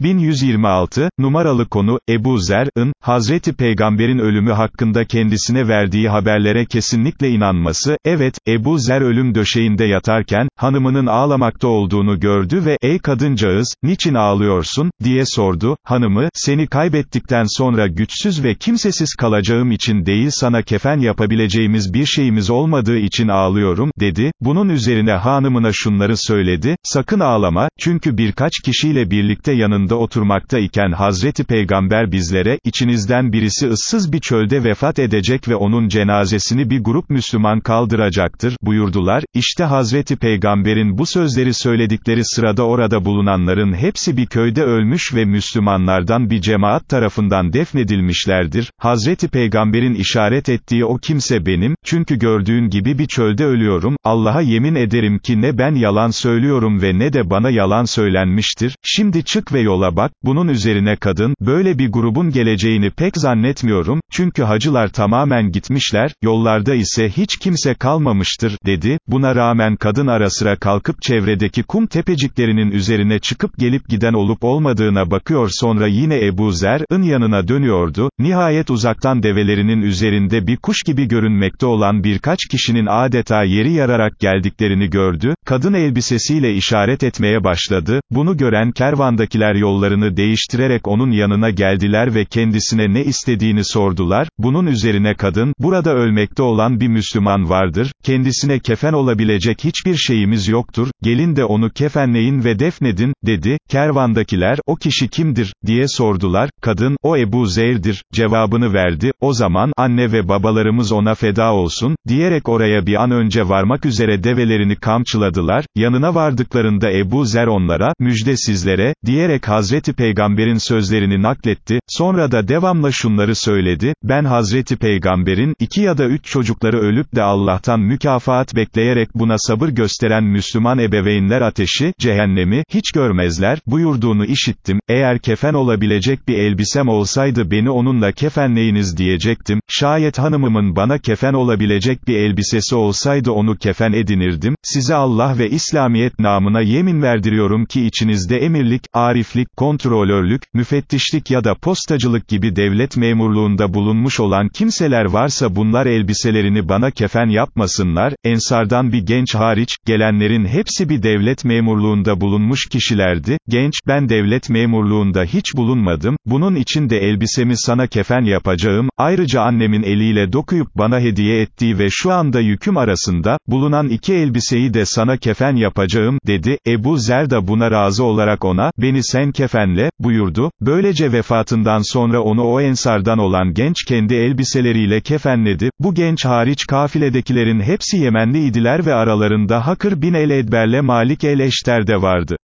1126, numaralı konu, Ebu Zer'ın, Hazreti Peygamber'in ölümü hakkında kendisine verdiği haberlere kesinlikle inanması, evet, Ebu Zer ölüm döşeğinde yatarken, hanımının ağlamakta olduğunu gördü ve, ey kadıncağız, niçin ağlıyorsun, diye sordu, hanımı, seni kaybettikten sonra güçsüz ve kimsesiz kalacağım için değil sana kefen yapabileceğimiz bir şeyimiz olmadığı için ağlıyorum, dedi, bunun üzerine hanımına şunları söyledi, sakın ağlama, çünkü birkaç kişiyle birlikte yanında yanında oturmakta iken Hazreti Peygamber bizlere, içinizden birisi ıssız bir çölde vefat edecek ve onun cenazesini bir grup Müslüman kaldıracaktır, buyurdular, İşte Hazreti Peygamber'in bu sözleri söyledikleri sırada orada bulunanların hepsi bir köyde ölmüş ve Müslümanlardan bir cemaat tarafından defnedilmişlerdir, Hazreti Peygamber'in işaret ettiği o kimse benim, çünkü gördüğün gibi bir çölde ölüyorum, Allah'a yemin ederim ki ne ben yalan söylüyorum ve ne de bana yalan söylenmiştir, şimdi çık ve yola yola bak, bunun üzerine kadın, böyle bir grubun geleceğini pek zannetmiyorum, çünkü hacılar tamamen gitmişler, yollarda ise hiç kimse kalmamıştır, dedi, buna rağmen kadın ara sıra kalkıp çevredeki kum tepeciklerinin üzerine çıkıp gelip giden olup olmadığına bakıyor sonra yine Ebu Zer'ın yanına dönüyordu, nihayet uzaktan develerinin üzerinde bir kuş gibi görünmekte olan birkaç kişinin adeta yeri yararak geldiklerini gördü, kadın elbisesiyle işaret etmeye başladı, bunu gören kervandakiler yollarını değiştirerek onun yanına geldiler ve kendisine ne istediğini sordular, bunun üzerine kadın, burada ölmekte olan bir Müslüman vardır, kendisine kefen olabilecek hiçbir şeyimiz yoktur, gelin de onu kefenleyin ve defnedin, dedi, kervandakiler, o kişi kimdir, diye sordular, kadın, o Ebu Zeyr'dir, cevabını verdi, o zaman, anne ve babalarımız ona feda olsun, diyerek oraya bir an önce varmak üzere develerini kamçıladılar, yanına vardıklarında Ebu Zer onlara, müjde sizlere, diyerek Hazreti Peygamber'in sözlerini nakletti, sonra da devamla şunları söyledi, ben Hazreti Peygamber'in, iki ya da üç çocukları ölüp de Allah'tan mükafat bekleyerek buna sabır gösteren Müslüman ebeveynler ateşi, cehennemi, hiç görmezler, buyurduğunu işittim, eğer kefen olabilecek bir elbisem olsaydı beni onunla kefenleyiniz diyecektim, şayet hanımımın bana kefen olabilecek bir elbisesi olsaydı onu kefen edinirdim, size Allah ve İslamiyet namına yemin verdiriyorum ki içinizde emirlik, ariflik, kontrolörlük, müfettişlik ya da postacılık gibi devlet memurluğunda bulunmuş olan kimseler varsa bunlar elbiselerini bana kefen yapmasınlar, ensardan bir genç hariç, gelenlerin hepsi bir devlet memurluğunda bulunmuş kişilerdi, genç, ben devlet memurluğunda hiç bulunmadım, bunun için de elbisemi sana kefen yapacağım, ayrıca annemin eliyle dokuyup bana hediye ettiği ve şu anda yüküm arasında, bulunan iki elbiseyi de sana kefen yapacağım, dedi, Ebu Zer da buna razı olarak ona, beni sen kefenle, buyurdu, böylece vefatından sonra onu o ensardan olan genç kendi elbiseleriyle kefenledi, bu genç hariç kafiledekilerin hepsi Yemenli idiler ve aralarında Hakır bin el-Edber'le Malik el-Eşter de vardı.